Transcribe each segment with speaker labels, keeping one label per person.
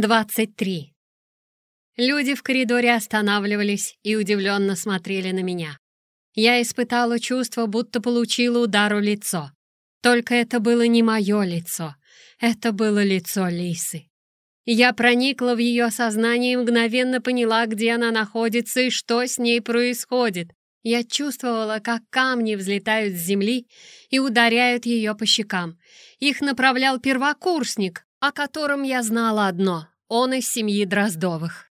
Speaker 1: 23. Люди в коридоре останавливались и удивленно смотрели на меня. Я испытала чувство, будто получила удар в лицо. Только это было не мое лицо, это было лицо Лисы. Я проникла в ее сознание и мгновенно поняла, где она находится и что с ней происходит. Я чувствовала, как камни взлетают с земли и ударяют ее по щекам. Их направлял первокурсник, о котором я знала одно — он из семьи Дроздовых.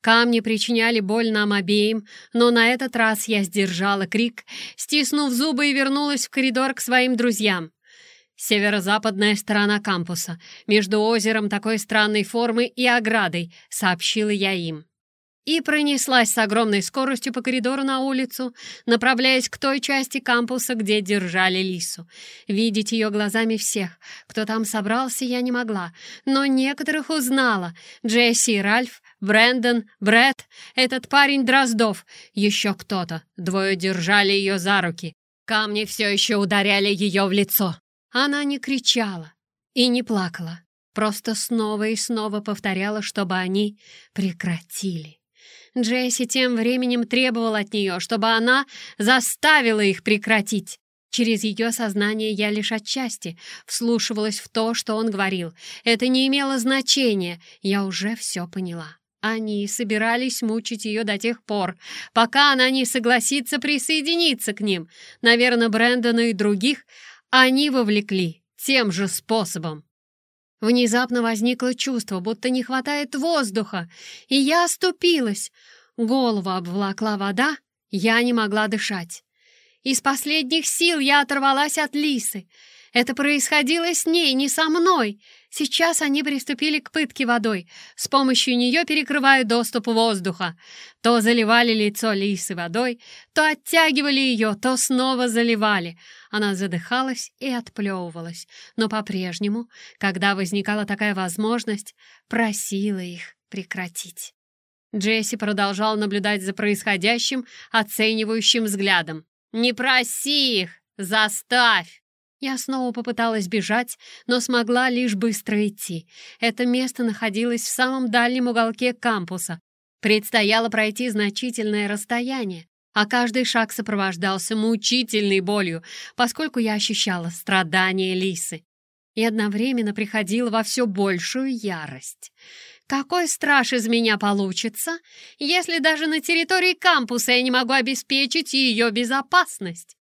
Speaker 1: Камни причиняли боль нам обеим, но на этот раз я сдержала крик, стиснув зубы и вернулась в коридор к своим друзьям. «Северо-западная сторона кампуса, между озером такой странной формы и оградой», — сообщила я им и пронеслась с огромной скоростью по коридору на улицу, направляясь к той части кампуса, где держали Лису. Видеть ее глазами всех, кто там собрался, я не могла, но некоторых узнала. Джесси и Ральф, Брэндон, Брэд, этот парень Дроздов, еще кто-то. Двое держали ее за руки. Камни все еще ударяли ее в лицо. Она не кричала и не плакала, просто снова и снова повторяла, чтобы они прекратили. Джесси тем временем требовал от нее, чтобы она заставила их прекратить. Через ее сознание я лишь отчасти вслушивалась в то, что он говорил. Это не имело значения, я уже все поняла. Они собирались мучить ее до тех пор, пока она не согласится присоединиться к ним. Наверное, Брэндона и других они вовлекли тем же способом. Внезапно возникло чувство, будто не хватает воздуха, и я оступилась. Голову обволокла вода, я не могла дышать. Из последних сил я оторвалась от лисы. Это происходило с ней, не со мной. Сейчас они приступили к пытке водой. С помощью нее перекрывая доступ воздуха. То заливали лицо лисы водой, то оттягивали ее, то снова заливали. Она задыхалась и отплевывалась, но по-прежнему, когда возникала такая возможность, просила их прекратить. Джесси продолжал наблюдать за происходящим оценивающим взглядом. «Не проси их! Заставь!» Я снова попыталась бежать, но смогла лишь быстро идти. Это место находилось в самом дальнем уголке кампуса. Предстояло пройти значительное расстояние, а каждый шаг сопровождался мучительной болью, поскольку я ощущала страдания Лисы и одновременно приходила во все большую ярость. Какой страж из меня получится, если даже на территории кампуса я не могу обеспечить ее безопасность?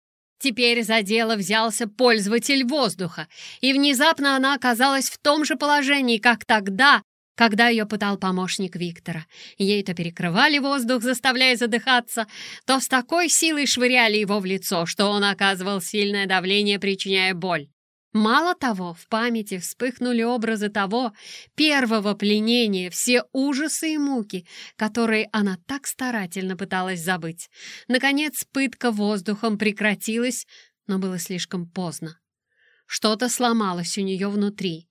Speaker 1: Теперь за дело взялся пользователь воздуха, и внезапно она оказалась в том же положении, как тогда, когда ее пытал помощник Виктора. Ей то перекрывали воздух, заставляя задыхаться, то с такой силой швыряли его в лицо, что он оказывал сильное давление, причиняя боль. Мало того, в памяти вспыхнули образы того первого пленения, все ужасы и муки, которые она так старательно пыталась забыть. Наконец, пытка воздухом прекратилась, но было слишком поздно. Что-то сломалось у нее внутри.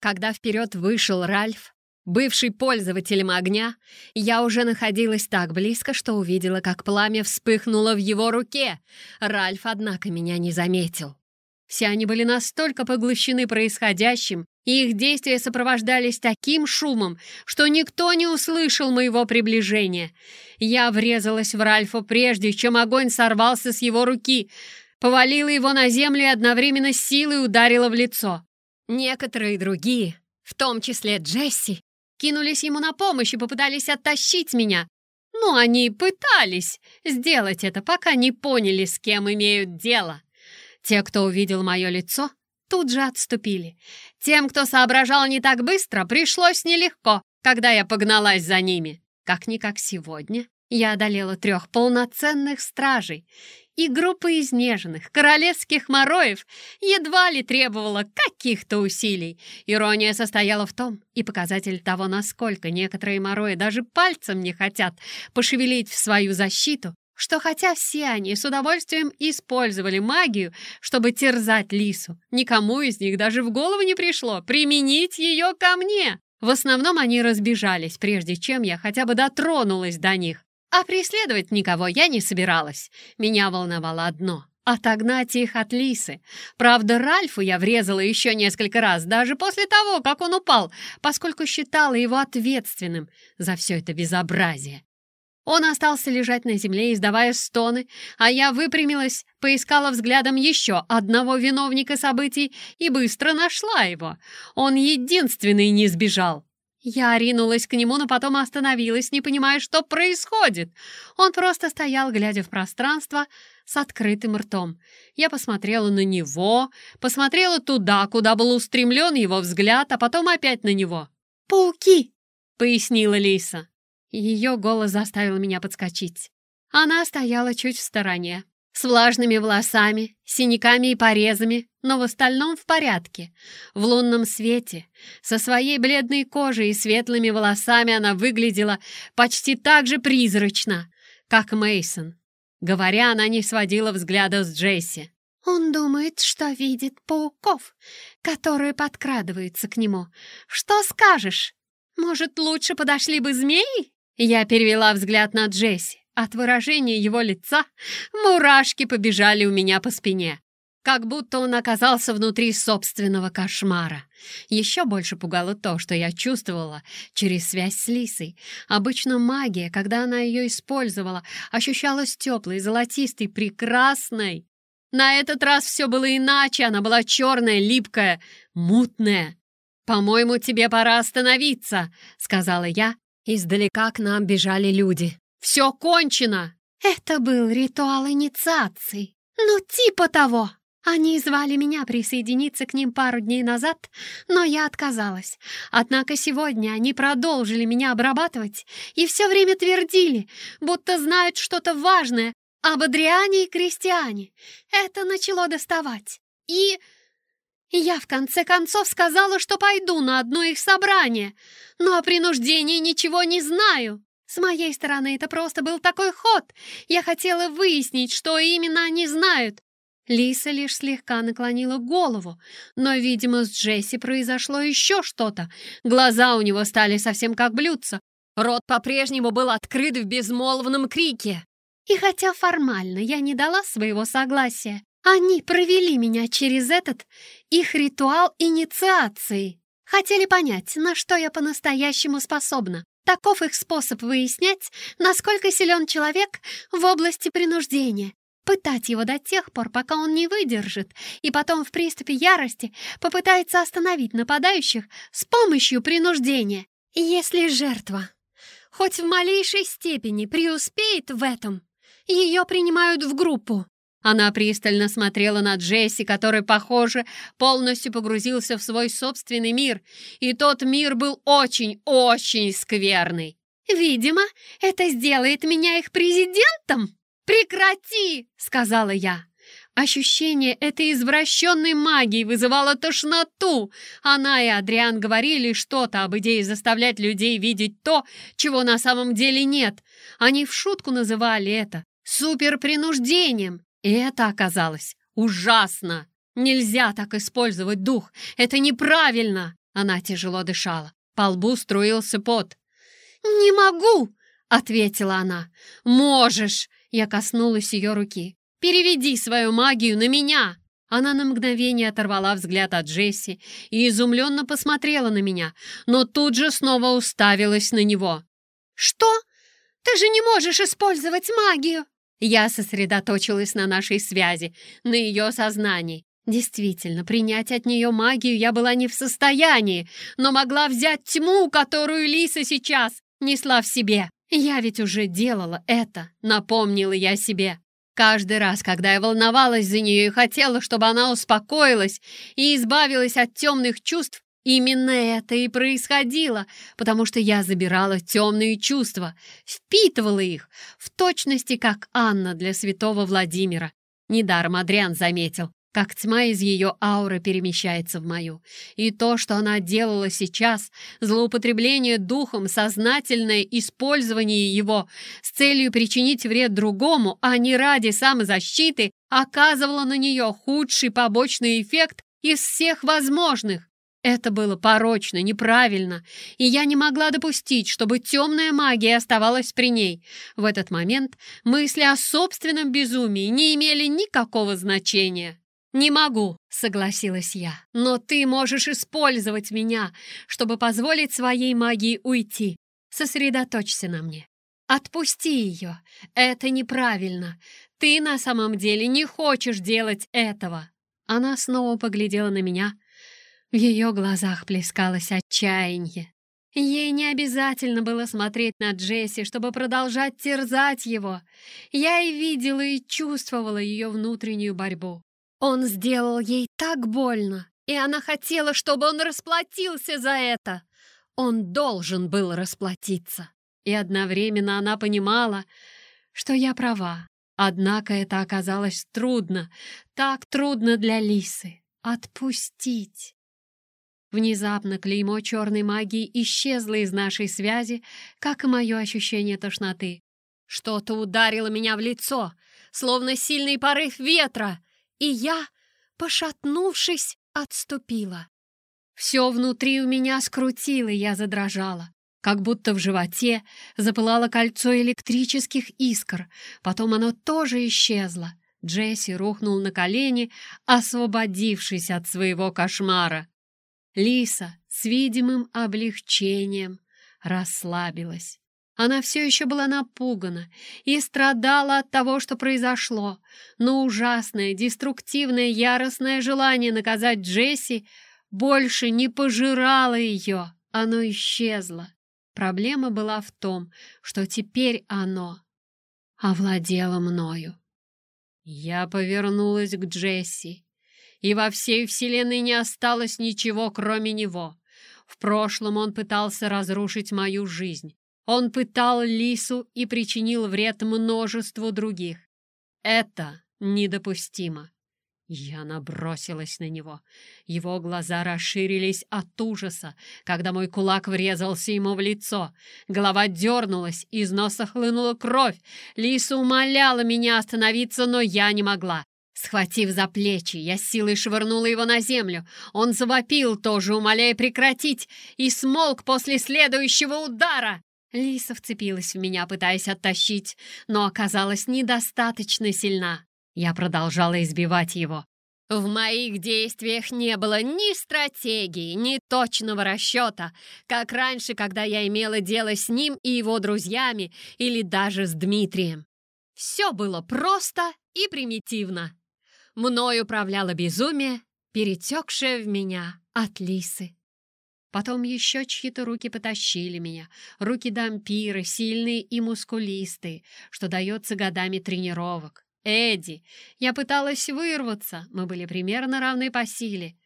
Speaker 1: Когда вперед вышел Ральф, бывший пользователем огня, я уже находилась так близко, что увидела, как пламя вспыхнуло в его руке. Ральф, однако, меня не заметил. Все они были настолько поглощены происходящим, и их действия сопровождались таким шумом, что никто не услышал моего приближения. Я врезалась в Ральфа прежде, чем огонь сорвался с его руки, повалила его на землю и одновременно с силой ударила в лицо. Некоторые другие, в том числе Джесси, кинулись ему на помощь и попытались оттащить меня. Ну, они пытались сделать это, пока не поняли, с кем имеют дело. Те, кто увидел мое лицо, тут же отступили. Тем, кто соображал не так быстро, пришлось нелегко, когда я погналась за ними. Как-никак сегодня я одолела трех полноценных стражей, и группа изнеженных королевских мороев едва ли требовала каких-то усилий. Ирония состояла в том, и показатель того, насколько некоторые морои даже пальцем не хотят пошевелить в свою защиту, что хотя все они с удовольствием использовали магию, чтобы терзать лису, никому из них даже в голову не пришло применить ее ко мне. В основном они разбежались, прежде чем я хотя бы дотронулась до них. А преследовать никого я не собиралась. Меня волновало одно отогнать их от Лисы. Правда, Ральфу я врезала еще несколько раз, даже после того, как он упал, поскольку считала его ответственным за все это безобразие. Он остался лежать на земле, издавая стоны, а я выпрямилась, поискала взглядом еще одного виновника событий и быстро нашла его. Он единственный не сбежал. Я ринулась к нему, но потом остановилась, не понимая, что происходит. Он просто стоял, глядя в пространство, с открытым ртом. Я посмотрела на него, посмотрела туда, куда был устремлен его взгляд, а потом опять на него.
Speaker 2: «Пауки!»
Speaker 1: — пояснила Лиса. Ее голос заставил меня подскочить. Она стояла чуть в стороне, с влажными волосами, синяками и порезами, но в остальном в порядке. В лунном свете, со своей бледной кожей и светлыми волосами она выглядела почти так же призрачно, как Мейсон. Говоря, она не сводила взгляда с Джесси.
Speaker 2: «Он думает, что видит пауков, которые подкрадываются к нему. Что скажешь? Может, лучше подошли бы змеи?»
Speaker 1: Я перевела взгляд на Джесси. От выражения его лица мурашки побежали у меня по спине. Как будто он оказался внутри собственного кошмара. Еще больше пугало то, что я чувствовала через связь с Лисой. Обычно магия, когда она ее использовала, ощущалась теплой, золотистой, прекрасной. На этот раз все было иначе, она была черная, липкая, мутная. «По-моему, тебе пора остановиться», — сказала я. Издалека к нам бежали люди. «Все кончено!»
Speaker 2: «Это был ритуал инициации. Ну, типа того!» Они звали меня присоединиться к ним пару дней назад, но я отказалась. Однако сегодня они продолжили меня обрабатывать и все время твердили, будто знают что-то важное об Адриане и Кристиане. Это начало доставать. И... Я в конце концов сказала, что пойду на одно их собрание, но о принуждении ничего не знаю. С моей стороны это просто был такой ход. Я хотела выяснить, что именно они знают, Лиса лишь слегка наклонила голову, но, видимо, с Джесси произошло еще что-то. Глаза у него стали совсем как блюдца. Рот по-прежнему был открыт в безмолвном крике. И хотя формально я не дала своего согласия, они провели меня через этот их ритуал инициации. Хотели понять, на что я по-настоящему способна. Таков их способ выяснять, насколько силен человек в области принуждения пытать его до тех пор, пока он не выдержит, и потом в приступе ярости попытается остановить нападающих с помощью принуждения. Если жертва хоть в малейшей степени преуспеет в этом, ее принимают в группу. Она пристально смотрела на Джесси, который, похоже, полностью погрузился в свой собственный мир, и тот мир был очень-очень скверный. «Видимо, это сделает меня их президентом!» «Прекрати!» — сказала я. Ощущение этой извращенной магии вызывало тошноту. Она и Адриан говорили что-то об идее заставлять людей видеть то, чего на самом деле нет. Они в шутку называли это суперпринуждением. И это оказалось ужасно. Нельзя так использовать дух. Это неправильно. Она тяжело дышала. По лбу струился пот. «Не могу!» — ответила она. «Можешь!» Я коснулась ее руки. «Переведи свою магию на меня!» Она на мгновение оторвала взгляд от Джесси и изумленно посмотрела на меня, но тут же снова уставилась на него. «Что? Ты же не можешь использовать магию!» Я сосредоточилась на нашей связи, на ее сознании. Действительно, принять от нее магию я была не в состоянии, но могла взять тьму, которую Лиса сейчас несла в себе. «Я ведь уже делала это», — напомнила я себе. Каждый раз, когда я волновалась за нее и хотела, чтобы она успокоилась и избавилась от темных чувств, именно это и происходило, потому что я забирала темные чувства, впитывала их, в точности, как Анна для святого Владимира. Недаром Адриан заметил, как тьма из ее ауры перемещается в мою. И то, что она делала сейчас, злоупотребление духом, сознательное использование его с целью причинить вред другому, а не ради самозащиты, оказывало на нее худший побочный эффект из всех возможных.
Speaker 1: Это было порочно, неправильно, и я не могла допустить, чтобы темная магия оставалась при ней. В этот момент мысли о собственном безумии не имели никакого значения. «Не могу», — согласилась я, — «но ты можешь использовать меня, чтобы позволить своей магии уйти. Сосредоточься на мне. Отпусти ее. Это неправильно. Ты на самом деле не хочешь делать этого». Она снова поглядела на меня, — в ее глазах плескалось отчаяние. Ей не обязательно было смотреть на Джесси, чтобы продолжать терзать его. Я и видела, и чувствовала ее внутреннюю борьбу. Он сделал ей так больно, и она хотела, чтобы он расплатился за это. Он должен был расплатиться. И одновременно она понимала, что я права. Однако это оказалось трудно, так трудно для Лисы. Отпустить. Внезапно клеймо черной магии исчезло из нашей связи, как и мое ощущение тошноты. Что-то ударило меня в лицо, словно сильный порыв ветра, и я, пошатнувшись, отступила. Все внутри у меня скрутило, я задрожала, как будто в животе запылало кольцо электрических искр, потом оно тоже исчезло. Джесси рухнул на колени, освободившись от своего кошмара. Лиса с видимым облегчением расслабилась. Она все еще была напугана и страдала от того, что произошло, но ужасное, деструктивное, яростное желание наказать Джесси больше не пожирало ее, оно исчезло. Проблема была в том, что теперь оно овладело мною. Я повернулась к Джесси и во всей вселенной не осталось ничего, кроме него. В прошлом он пытался разрушить мою жизнь. Он пытал Лису и причинил вред множеству других. Это недопустимо. Я набросилась на него. Его глаза расширились от ужаса, когда мой кулак врезался ему в лицо. Голова дернулась, из носа хлынула кровь. Лиса умоляла меня остановиться, но я не могла. Схватив за плечи, я силой швырнула его на землю. Он завопил, тоже умоляя прекратить, и смолк после следующего удара. Лиса вцепилась в меня, пытаясь оттащить, но оказалась недостаточно сильна. Я продолжала избивать его. В моих действиях не было ни стратегии, ни точного расчета, как раньше, когда я имела дело с ним и его друзьями, или даже с Дмитрием. Все было просто и примитивно. Мною управляло безумие, перетекшее в меня от лисы. Потом еще чьи-то руки потащили меня. Руки дампиры, сильные и мускулистые, что дается годами тренировок. Эдди, я пыталась вырваться, мы были примерно равны по силе,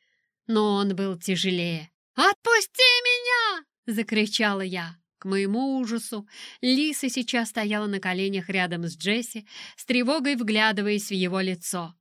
Speaker 1: но он был тяжелее. «Отпусти меня!» — закричала я. К моему ужасу, Лиса сейчас стояла на коленях рядом с Джесси, с тревогой вглядываясь в его лицо.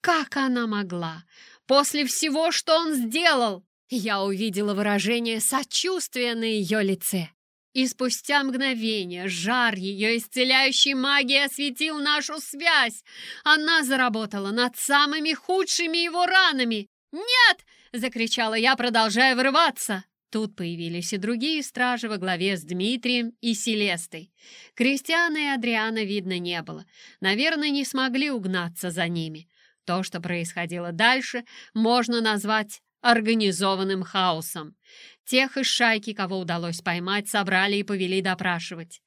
Speaker 1: Как она могла? После всего, что он сделал, я увидела выражение сочувствия на ее лице. И спустя мгновение жар ее исцеляющей магии осветил нашу связь. Она заработала над самыми худшими его ранами. «Нет!» — закричала я, продолжая вырываться. Тут появились и другие стражи во главе с Дмитрием и Селестой. Кристиана и Адриана видно не было. Наверное, не смогли угнаться за ними. То, что происходило дальше, можно назвать организованным хаосом. Тех из шайки, кого удалось поймать, собрали и повели допрашивать.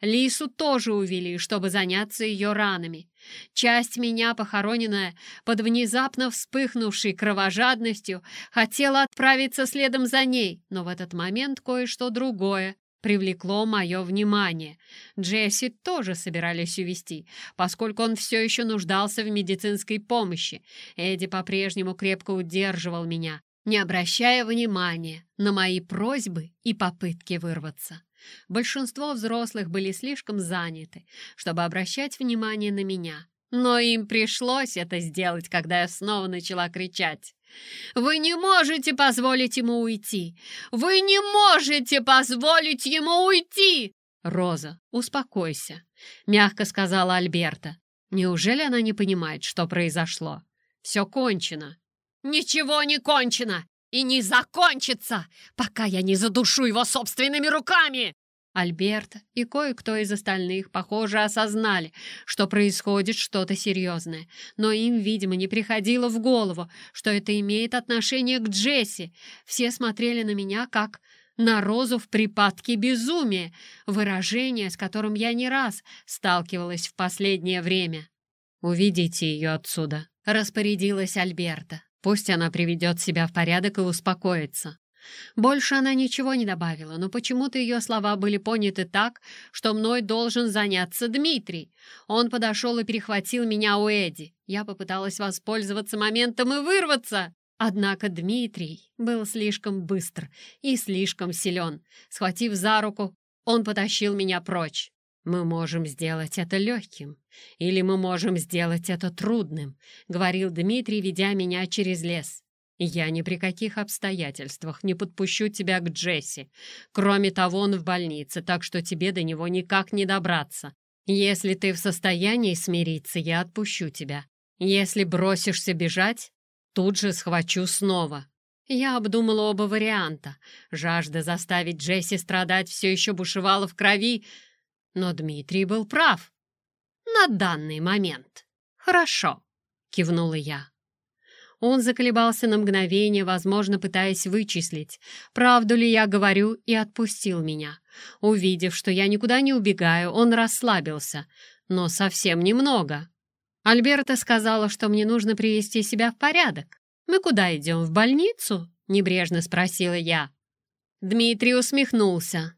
Speaker 1: Лису тоже увели, чтобы заняться ее ранами. Часть меня, похороненная под внезапно вспыхнувшей кровожадностью, хотела отправиться следом за ней, но в этот момент кое-что другое привлекло мое внимание. Джесси тоже собирались увезти, поскольку он все еще нуждался в медицинской помощи. Эдди по-прежнему крепко удерживал меня, не обращая внимания на мои просьбы и попытки вырваться. Большинство взрослых были слишком заняты, чтобы обращать внимание на меня. Но им пришлось это сделать, когда я снова начала кричать. Вы не можете позволить ему уйти! Вы не можете позволить ему уйти!» «Роза, успокойся», — мягко сказала Альберта. «Неужели она не понимает, что произошло? Все кончено». «Ничего не кончено! и не закончится, пока я не задушу его собственными руками!» Альберт и кое-кто из остальных, похоже, осознали, что происходит что-то серьезное, но им, видимо, не приходило в голову, что это имеет отношение к Джесси. Все смотрели на меня как на розу в припадке безумия, выражение, с которым я не раз сталкивалась в последнее время. «Уведите ее отсюда», — распорядилась Альберта. «Пусть она приведет себя в порядок и успокоится». Больше она ничего не добавила, но почему-то ее слова были поняты так, что мной должен заняться Дмитрий. Он подошел и перехватил меня у Эдди. Я попыталась воспользоваться моментом и вырваться. Однако Дмитрий был слишком быстр и слишком силен. Схватив за руку, он потащил меня прочь. «Мы можем сделать это легким, или мы можем сделать это трудным», — говорил Дмитрий, ведя меня через лес. Я ни при каких обстоятельствах не подпущу тебя к Джесси. Кроме того, он в больнице, так что тебе до него никак не добраться. Если ты в состоянии смириться, я отпущу тебя. Если бросишься бежать, тут же схвачу снова. Я обдумала оба варианта. Жажда заставить Джесси страдать все еще бушевала в крови, но Дмитрий был прав. На данный момент. Хорошо, кивнула я. Он заколебался на мгновение, возможно, пытаясь вычислить, правду ли я говорю, и отпустил меня. Увидев, что я никуда не убегаю, он расслабился, но совсем немного. Альберта сказала, что мне нужно привести себя в порядок. «Мы куда идем, в больницу?» — небрежно спросила я. Дмитрий усмехнулся.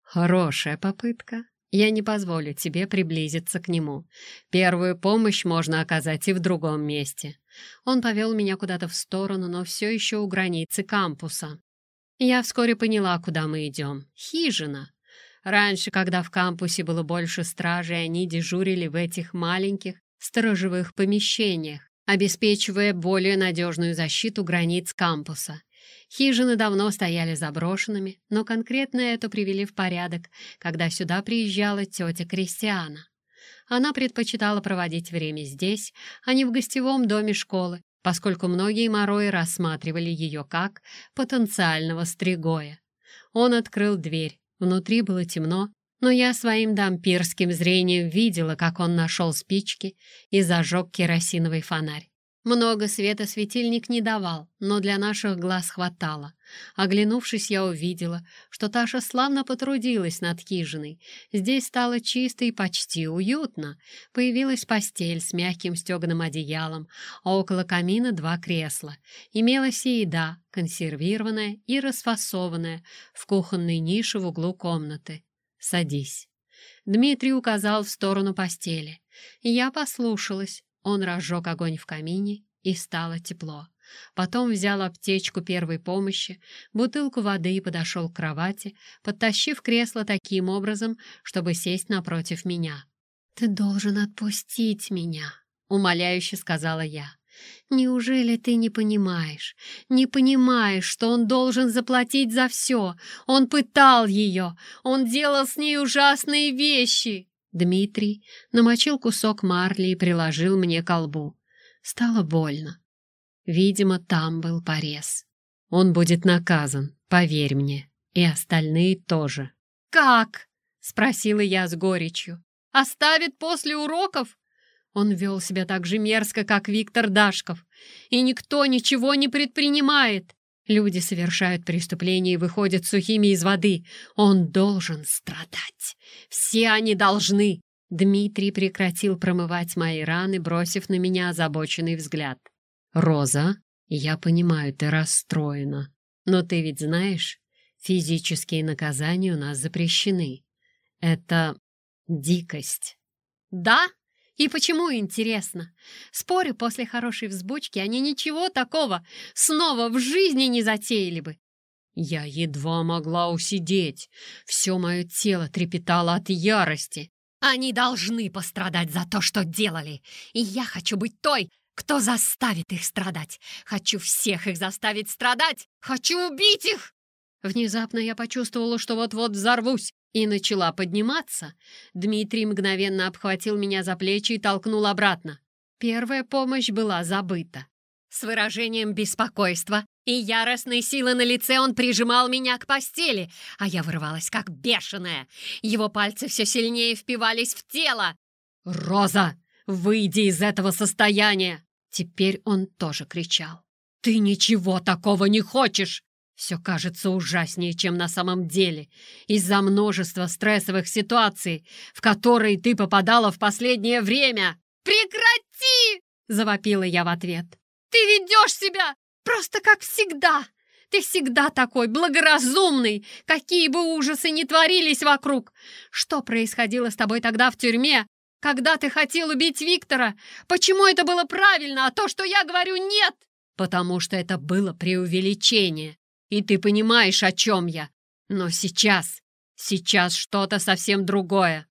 Speaker 1: «Хорошая попытка. Я не позволю тебе приблизиться к нему. Первую помощь можно оказать и в другом месте. Он повел меня куда-то в сторону, но все еще у границы кампуса. Я вскоре поняла, куда мы идем. Хижина. Раньше, когда в кампусе было больше стражей, они дежурили в этих маленьких сторожевых помещениях, обеспечивая более надежную защиту границ кампуса. Хижины давно стояли заброшенными, но конкретно это привели в порядок, когда сюда приезжала тетя Кристиана. Она предпочитала проводить время здесь, а не в гостевом доме школы, поскольку многие морои рассматривали ее как потенциального стригоя. Он открыл дверь. Внутри было темно, но я своим дампирским зрением видела, как он нашел спички и зажег керосиновый фонарь. Много света светильник не давал, но для наших глаз хватало. Оглянувшись, я увидела, что Таша славно потрудилась над хижиной. Здесь стало чисто и почти уютно. Появилась постель с мягким стеганым одеялом, а около камина два кресла. Имелась и еда, консервированная и расфасованная, в кухонной нише в углу комнаты. «Садись». Дмитрий указал в сторону постели. Я послушалась, он разжег огонь в камине, и стало тепло. Потом взял аптечку первой помощи, бутылку воды и подошел к кровати, подтащив кресло таким образом, чтобы сесть напротив меня. «Ты должен отпустить меня», — умоляюще сказала я. «Неужели ты не понимаешь? Не понимаешь, что он должен заплатить за все? Он пытал ее, он делал с ней ужасные вещи!» Дмитрий намочил кусок марли и приложил мне колбу. Стало больно. Видимо, там был порез. Он будет наказан, поверь мне, и остальные тоже. «Как?» — спросила я с горечью. «Оставит после уроков?» Он вел себя так же мерзко, как Виктор Дашков. И никто ничего не предпринимает. Люди совершают преступления и выходят сухими из воды. Он должен страдать. Все они должны. Дмитрий прекратил промывать мои раны, бросив на меня озабоченный взгляд. «Роза, я понимаю, ты расстроена. Но ты ведь знаешь, физические наказания у нас запрещены. Это дикость». «Да? И почему, интересно? Спорю, после хорошей взбучки они ничего такого снова в жизни не затеяли бы. Я едва могла усидеть. Все мое тело трепетало от ярости. Они должны пострадать за то, что делали. И я хочу быть той, кто заставит их страдать. Хочу всех их заставить страдать. Хочу убить их. Внезапно я почувствовала, что вот-вот взорвусь и начала подниматься, Дмитрий мгновенно обхватил меня за плечи и толкнул обратно. Первая помощь была забыта. С выражением беспокойства и яростной силы на лице он прижимал меня к постели, а я вырывалась как бешеная. Его пальцы все сильнее впивались в тело. «Роза, выйди из этого состояния!» Теперь он тоже кричал. «Ты ничего такого не хочешь! Все кажется ужаснее, чем на самом деле, из-за множества стрессовых ситуаций, в которые ты попадала в последнее время!»
Speaker 2: «Прекрати!» — завопила я в ответ. «Ты ведешь себя Просто как всегда. Ты всегда такой благоразумный, какие бы ужасы ни творились вокруг. Что происходило с тобой тогда в тюрьме, когда ты хотел убить Виктора? Почему это было правильно, а то, что я говорю, нет?
Speaker 1: Потому что это было преувеличение. И ты понимаешь, о чем я. Но сейчас, сейчас что-то совсем другое.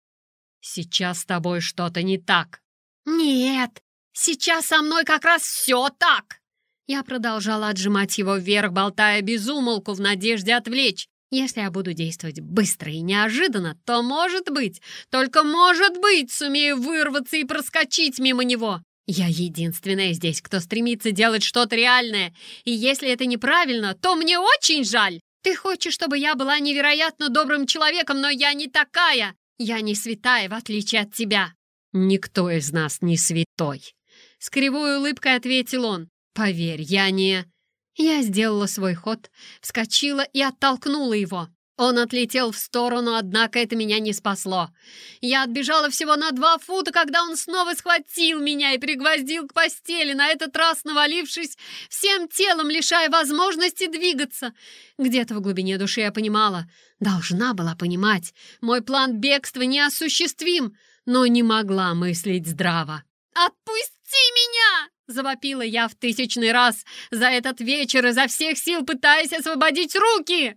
Speaker 1: Сейчас с тобой что-то не так.
Speaker 2: Нет, сейчас со мной как раз все так. Я продолжала отжимать его вверх, болтая без умолку в надежде отвлечь. Если я буду действовать быстро и неожиданно, то, может быть, только может быть, сумею вырваться и проскочить мимо него. Я единственная здесь, кто стремится делать что-то реальное, и если это неправильно, то мне очень жаль. Ты хочешь, чтобы я была невероятно добрым человеком, но я не такая. Я не святая, в отличие от тебя.
Speaker 1: Никто из нас не святой. С кривой улыбкой ответил он. Поверь, я не...» Я сделала свой ход, вскочила и оттолкнула его. Он отлетел в сторону, однако это меня не спасло. Я отбежала всего на два фута, когда он снова схватил меня и пригвоздил к постели, на этот раз навалившись всем телом, лишая возможности двигаться. Где-то в глубине души я понимала, должна была понимать, мой план бегства неосуществим, но не могла мыслить здраво.
Speaker 2: «Отпусти меня!» — завопила я в тысячный раз за этот вечер, изо всех сил пытаясь освободить руки.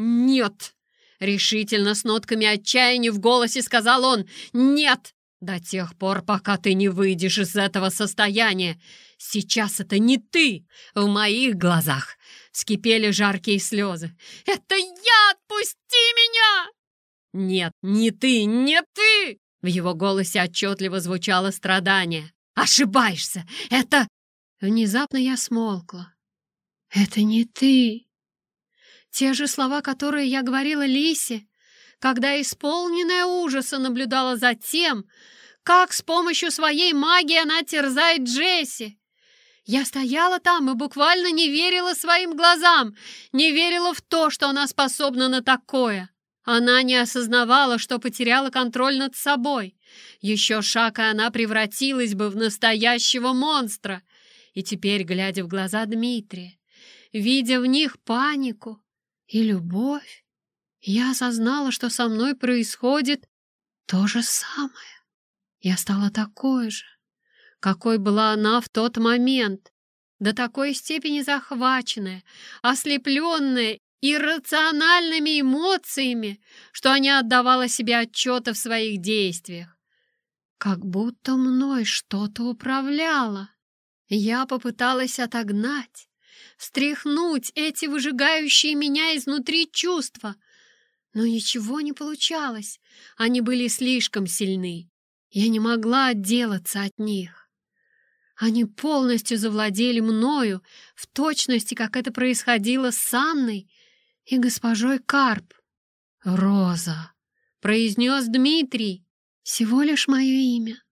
Speaker 1: «Нет!» — решительно с нотками отчаяния в голосе сказал он. «Нет! До тех пор, пока ты не выйдешь из этого состояния. Сейчас это не ты! В моих глазах скипели жаркие слезы.
Speaker 2: «Это я! Отпусти меня!»
Speaker 1: «Нет, не ты, не ты!» В его голосе отчетливо звучало страдание. «Ошибаешься! Это...» Внезапно я смолкла. «Это не ты!» Те же слова, которые я говорила Лисе, когда, исполненная ужаса, наблюдала за тем, как с помощью своей магии она терзает Джесси. Я стояла там и буквально не верила своим глазам, не верила в то, что она способна на такое. Она не осознавала, что потеряла контроль над собой. Еще шаг, и она превратилась бы в настоящего монстра. И теперь, глядя в глаза Дмитрия, видя в них панику и любовь, я осознала, что со мной происходит то же самое. Я стала такой же, какой была она в тот момент, до такой степени захваченная, ослепленная иррациональными эмоциями, что не отдавала себе отчета в своих действиях. Как будто мной что-то управляло. Я попыталась отогнать, стряхнуть эти выжигающие меня изнутри чувства, но ничего не получалось, они были слишком сильны. Я не могла отделаться от них. Они полностью завладели мною, в точности, как это происходило с Анной и госпожой Карп. «Роза!» — произнес Дмитрий. «Всего лишь мое имя».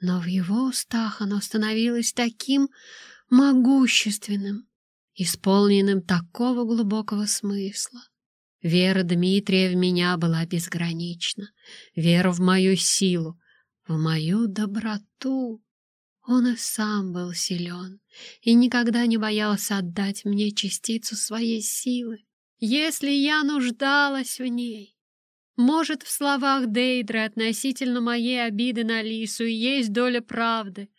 Speaker 1: Но в его устах оно становилось таким могущественным, исполненным такого глубокого смысла. Вера Дмитрия в меня была безгранична, вера в мою силу, в мою доброту. Он и сам был силен и никогда не боялся отдать мне частицу своей силы если я нуждалась в ней. Может, в словах Дейдры относительно моей обиды на Лису есть доля правды,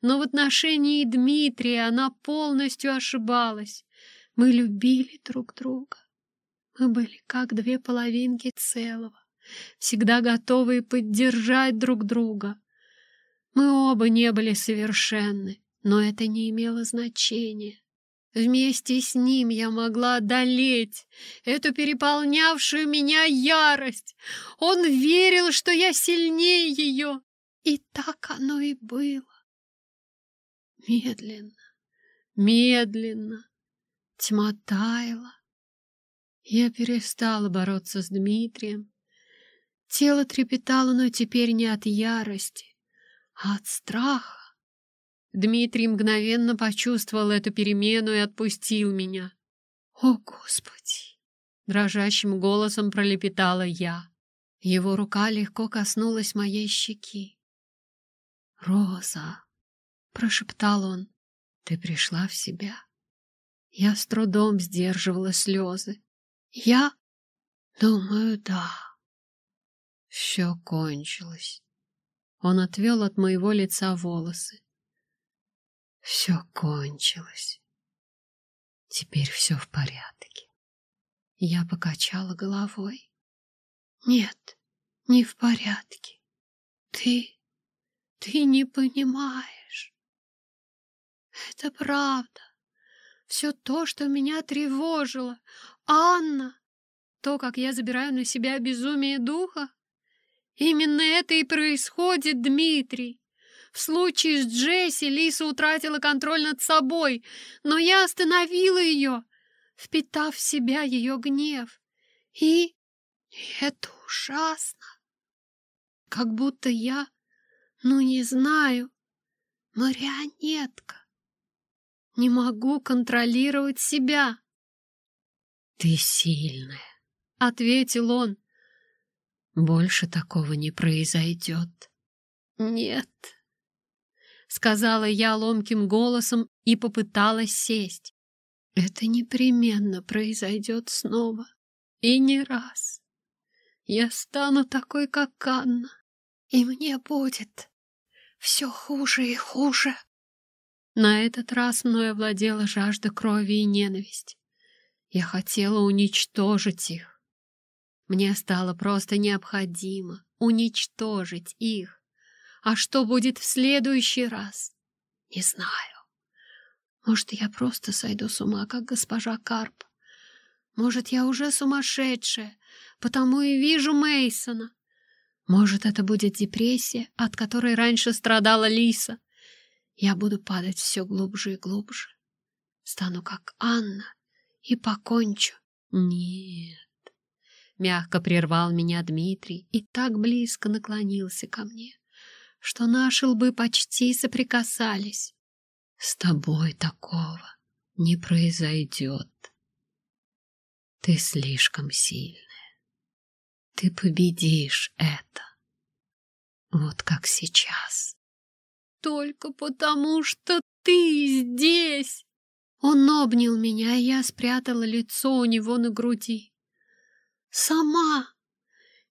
Speaker 1: но в отношении Дмитрия она полностью ошибалась. Мы любили друг друга. Мы были как две половинки целого, всегда готовые поддержать друг друга. Мы оба не были совершенны, но это не имело значения. Вместе с ним я могла одолеть эту переполнявшую меня ярость. Он верил, что я сильнее ее. И так оно и было. Медленно, медленно, Тьма таяла. Я перестала бороться с Дмитрием. Тело трепетало, но теперь не от ярости, а от страха. Дмитрий мгновенно почувствовал эту перемену и отпустил меня. «О, Господи!» — дрожащим голосом пролепетала я. Его рука легко коснулась моей щеки. «Роза!» — прошептал он. «Ты пришла в себя?» Я с трудом сдерживала слезы. «Я? Думаю, да». Все кончилось. Он отвел от моего лица волосы. Все кончилось. Теперь все в порядке. Я покачала головой. Нет, не в порядке. Ты, ты не понимаешь. Это правда. Все то, что меня тревожило. Анна, то, как я забираю на себя безумие духа. Именно это и происходит, Дмитрий. В случае с Джесси Лиса утратила контроль над собой, но я остановила ее, впитав в себя ее гнев. И... это ужасно. Как будто я, ну не знаю, марионетка. Не могу контролировать себя. «Ты сильная», — ответил он. «Больше такого не произойдет». «Нет», — сказала я ломким голосом и попыталась сесть. «Это непременно произойдет снова. И не раз. Я стану такой, как Анна, и мне будет все хуже и хуже». На этот раз мной овладела жажда крови и ненависть. Я хотела уничтожить их. Мне стало просто необходимо уничтожить их. А что будет в следующий раз? Не знаю. Может, я просто сойду с ума, как госпожа Карп. Может, я уже сумасшедшая, потому и вижу Мейсона. Может, это будет депрессия, от которой раньше страдала Лиса. Я буду падать все глубже и глубже. Стану как Анна и покончу. Нет. Мягко прервал меня Дмитрий и так близко наклонился ко мне что наши лбы почти соприкасались. С тобой такого не произойдет. Ты слишком сильная. Ты победишь это. Вот как сейчас. Только потому, что ты здесь. Он обнял меня, и я спрятала лицо у него на груди. Сама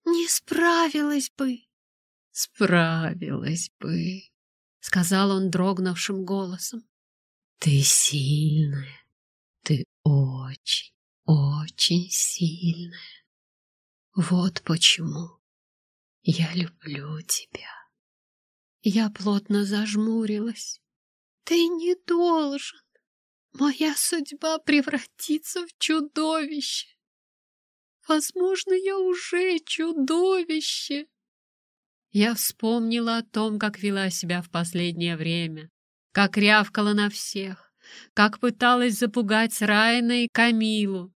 Speaker 1: не справилась бы. «Справилась бы», — сказал он дрогнувшим голосом. «Ты сильная, ты очень, очень сильная. Вот почему я люблю тебя». Я плотно зажмурилась. «Ты не должен. Моя судьба превратится в чудовище. Возможно, я уже чудовище». Я вспомнила о том, как вела себя в последнее время, как рявкала на всех, как пыталась запугать Райна и Камилу.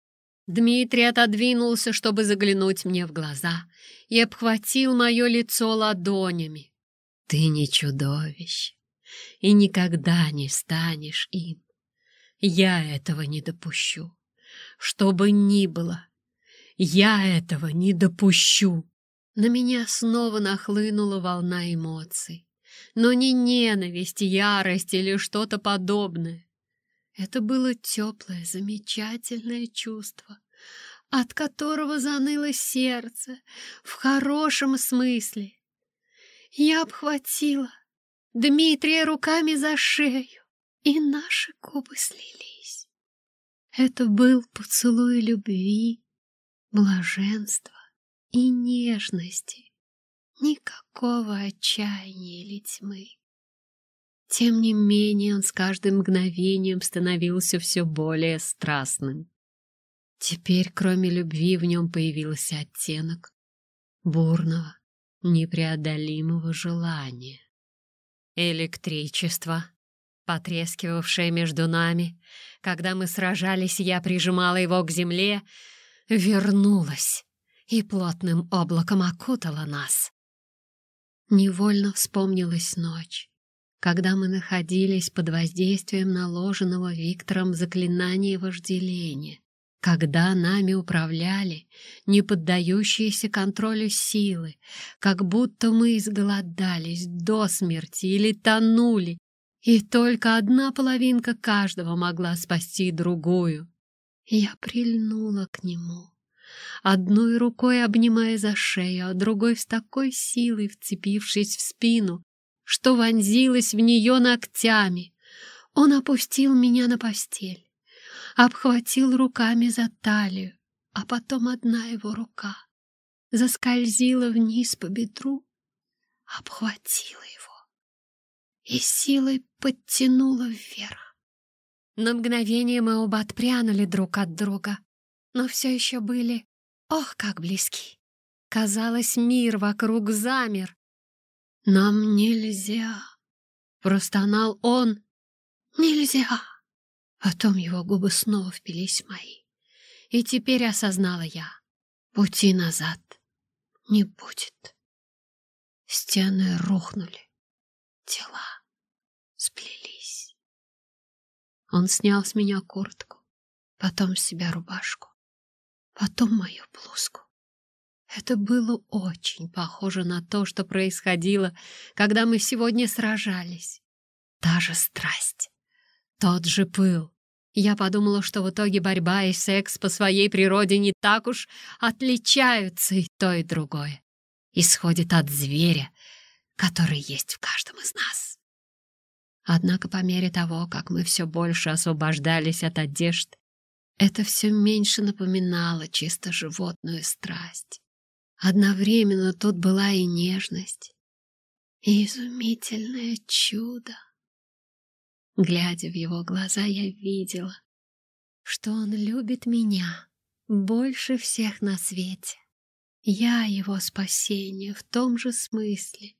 Speaker 1: Дмитрий отодвинулся, чтобы заглянуть мне в глаза, и обхватил мое лицо ладонями. «Ты не чудовище и никогда не станешь им. Я этого не допущу. Что бы ни было, я этого не допущу!» На меня снова нахлынула волна эмоций. Но не ненависть, ярость или что-то подобное. Это было теплое, замечательное чувство, от которого заныло сердце в хорошем смысле. Я обхватила Дмитрия руками за шею, и наши губы слились. Это был поцелуй любви, блаженства и нежности, никакого отчаяния или тьмы. Тем не менее он с каждым мгновением становился все более страстным. Теперь, кроме любви, в нем появился оттенок бурного, непреодолимого желания. «Электричество», — потрескивавшая между нами, когда мы сражались, я прижимала его к земле, вернулась и плотным облаком окутала нас. Невольно вспомнилась ночь, когда мы находились под воздействием наложенного Виктором заклинания вожделения, когда нами управляли не поддающиеся контролю силы, как будто мы изголодались до смерти или тонули, и только одна половинка каждого могла спасти другую. Я прильнула к нему, одной рукой обнимая за шею, а другой с такой силой вцепившись в спину, что вонзилась в нее ногтями. Он опустил меня на постель, обхватил руками за талию, а потом одна его рука заскользила вниз по бедру, обхватила его и силой подтянула вверх. На мгновение мы оба отпрянули друг от друга, но все еще были, ох, как близки. Казалось, мир вокруг замер. «Нам нельзя!» — простонал он. «Нельзя!» Потом его губы снова впились в мои. И теперь осознала я. Пути назад не будет. Стены рухнули. Тела сплелись. Он снял с меня куртку, потом с себя рубашку, потом мою блузку. Это было очень похоже на то, что происходило, когда мы сегодня сражались. Та же страсть, тот же пыл. Я подумала, что в итоге борьба и секс по своей природе не так уж отличаются и то, и другое. Исходит от зверя, который есть в каждом из нас. Однако по мере того, как мы все больше освобождались от одежд, это все меньше напоминало чисто животную страсть. Одновременно тут была и нежность, и изумительное чудо. Глядя в его глаза, я видела, что он любит меня больше всех на свете. Я его спасение в том же смысле,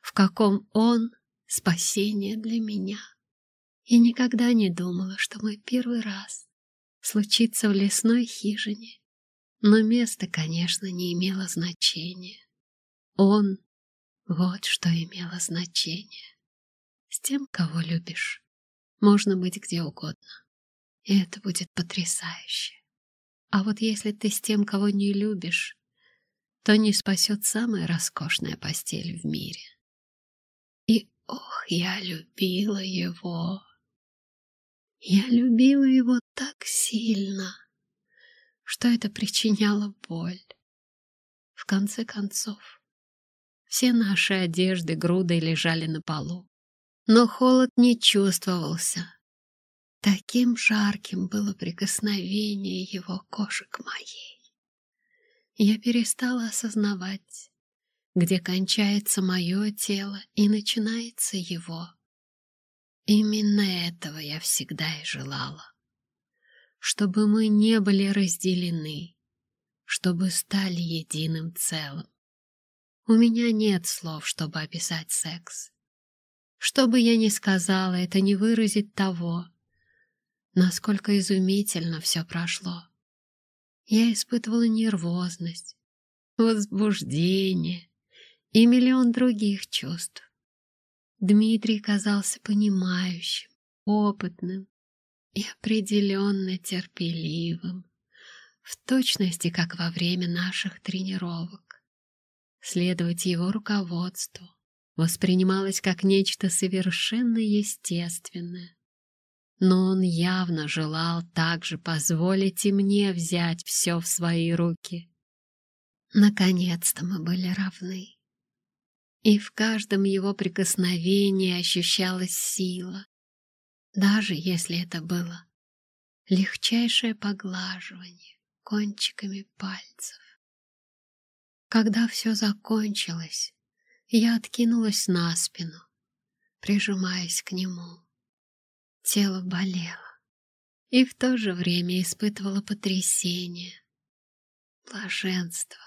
Speaker 1: в каком он спасение для меня. И никогда не думала, что мой первый раз случится в лесной хижине. Но место, конечно, не имело значения. Он — вот что имело значение. С тем, кого любишь, можно быть где угодно. И это будет потрясающе. А вот если ты с тем, кого не любишь, то не спасет самая роскошная постель в мире. И ох, я любила его. Я любила его так сильно, что это причиняло боль. В конце концов, все наши одежды грудой лежали на полу но холод не чувствовался. Таким жарким было прикосновение его кожи к моей. Я перестала осознавать, где кончается мое тело и начинается его. Именно этого я всегда и желала. Чтобы мы не были разделены, чтобы стали единым целым. У меня нет слов, чтобы описать секс. Что бы я ни сказала, это не выразит того, насколько изумительно все прошло. Я испытывала нервозность, возбуждение и миллион других чувств. Дмитрий казался понимающим, опытным и определенно терпеливым, в точности, как во время наших тренировок. Следовать его руководству, воспринималось как нечто совершенно естественное. Но он явно желал также позволить и мне взять все в свои руки. Наконец-то мы были равны. И в каждом его прикосновении ощущалась сила, даже если это было легчайшее поглаживание кончиками пальцев. Когда все закончилось, я откинулась на спину, прижимаясь к нему. Тело болело и в то же время испытывало потрясение, блаженство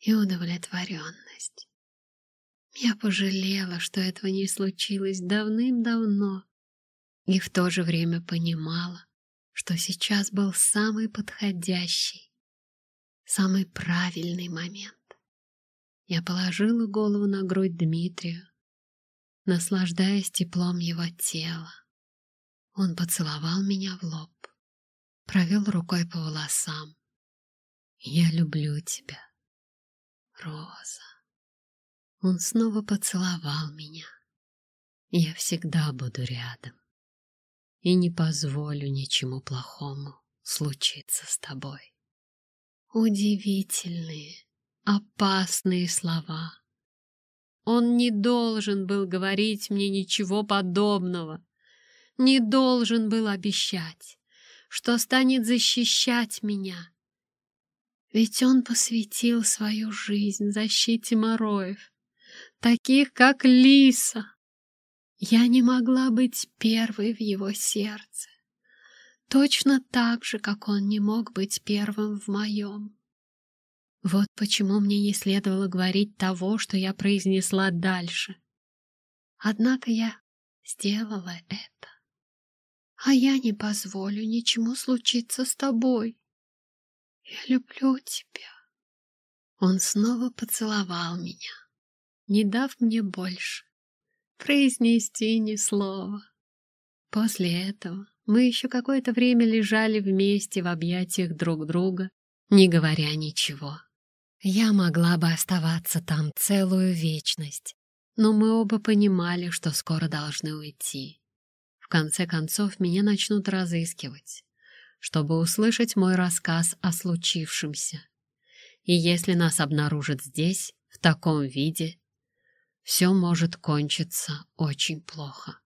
Speaker 1: и удовлетворенность. Я пожалела, что этого не случилось давным-давно, и в то же время понимала, что сейчас был самый подходящий, самый правильный момент. Я положила голову на грудь Дмитрию, наслаждаясь теплом его тела. Он поцеловал меня в лоб, провел рукой по волосам. «Я люблю тебя, Роза». Он снова поцеловал меня. «Я всегда буду рядом и не позволю ничему плохому случиться с тобой». Удивительные, опасные слова. Он не должен был говорить мне ничего подобного, не должен был обещать, что станет защищать меня. Ведь он посвятил свою жизнь защите Мороев, таких как Лиса. Я не могла быть первой в его сердце, точно так же, как он не мог быть первым в моем. Вот почему мне не следовало говорить того, что я произнесла дальше. Однако я сделала это. А я не позволю ничему случиться с тобой. Я люблю тебя. Он снова поцеловал меня, не дав мне больше произнести ни слова. После этого мы еще какое-то время лежали вместе в объятиях друг друга, не говоря ничего. Я могла бы оставаться там целую вечность, но мы оба понимали, что скоро должны уйти. В конце концов, меня начнут разыскивать, чтобы услышать мой рассказ о случившемся. И если нас обнаружат здесь, в таком виде, все может кончиться очень плохо.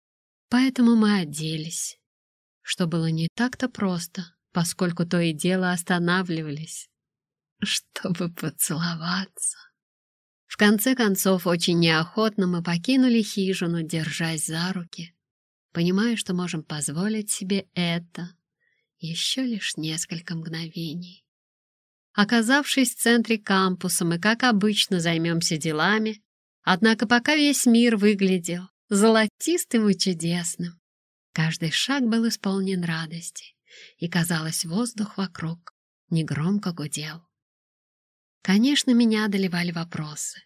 Speaker 1: Поэтому мы оделись, что было не так-то просто, поскольку то и дело останавливались чтобы поцеловаться. В конце концов, очень неохотно мы покинули хижину, держась за руки, понимая, что можем позволить себе это еще лишь несколько мгновений. Оказавшись в центре кампуса, мы, как обычно, займемся делами, однако пока весь мир выглядел золотистым и чудесным. Каждый шаг был исполнен радости, и, казалось, воздух вокруг негромко гудел. Конечно, меня одолевали вопросы.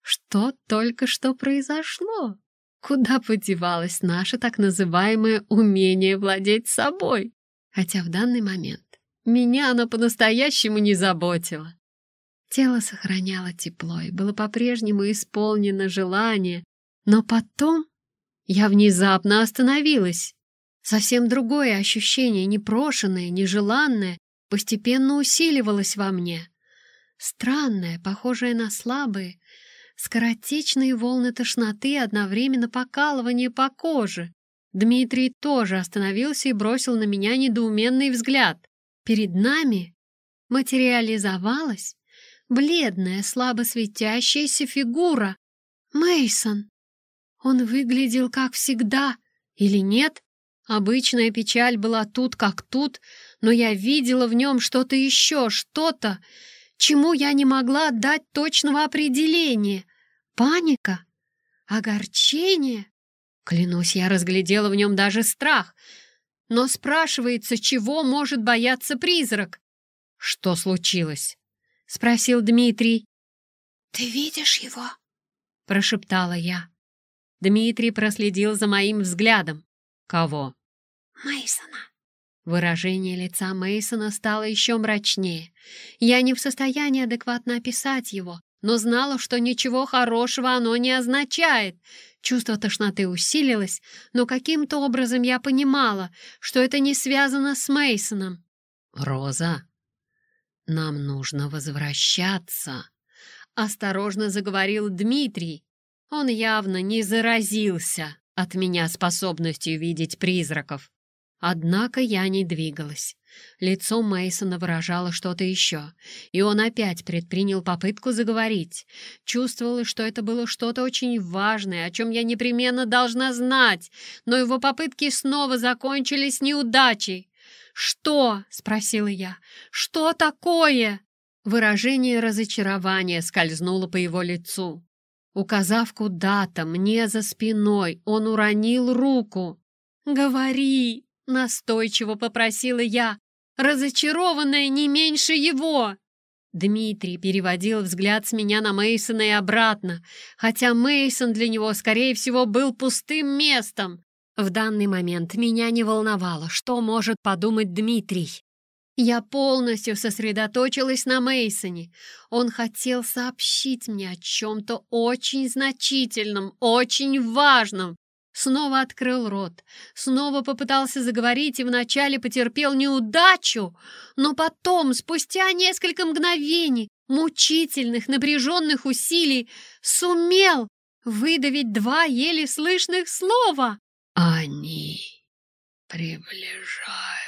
Speaker 1: Что только что произошло? Куда подевалось наше так называемое умение владеть собой? Хотя в данный момент меня оно по-настоящему не заботило. Тело сохраняло тепло и было по-прежнему исполнено желание, но потом я внезапно остановилась. Совсем другое ощущение, непрошенное, нежеланное, постепенно усиливалось во мне. Странное, похожее на слабые, скоротечные волны тошноты и одновременно покалывание по коже. Дмитрий тоже остановился и бросил на меня недоуменный взгляд. Перед нами материализовалась бледная, слабо светящаяся фигура. Мейсон. Он выглядел как всегда, или нет? Обычная печаль была тут как тут, но я видела в нем что-то еще, что-то, чему я не могла дать точного определения. Паника? Огорчение? Клянусь, я разглядела в нем даже страх. Но спрашивается, чего может бояться призрак? Что случилось? Спросил Дмитрий. Ты видишь его? Прошептала я. Дмитрий проследил за моим взглядом. Кого? Мейсона. Выражение лица Мейсона стало еще мрачнее. Я не в состоянии адекватно описать его, но знала, что ничего хорошего оно не означает. Чувство тошноты усилилось, но каким-то образом я понимала, что это не связано с Мейсоном. «Роза, нам нужно возвращаться», — осторожно заговорил Дмитрий. Он явно не заразился от меня способностью видеть призраков. Однако я не двигалась. Лицо Мейсона выражало что-то еще, и он опять предпринял попытку заговорить. Чувствовала, что это было что-то очень важное, о чем я непременно должна знать, но его попытки снова закончились неудачей. «Что?» — спросила я. «Что такое?» Выражение разочарования скользнуло по его лицу. Указав куда-то мне за спиной, он уронил руку. «Говори!» — настойчиво попросила я, разочарованная не меньше его. Дмитрий переводил взгляд с меня на Мейсона и обратно, хотя Мейсон для него, скорее всего, был пустым местом. В данный момент меня не волновало, что может подумать Дмитрий. Я полностью сосредоточилась на Мейсоне. Он хотел сообщить мне о чем-то очень значительном, очень важном. Снова открыл рот, снова попытался заговорить и вначале потерпел неудачу, но потом, спустя несколько мгновений, мучительных, напряженных усилий, сумел выдавить два еле слышных слова.
Speaker 3: «Они приближаются».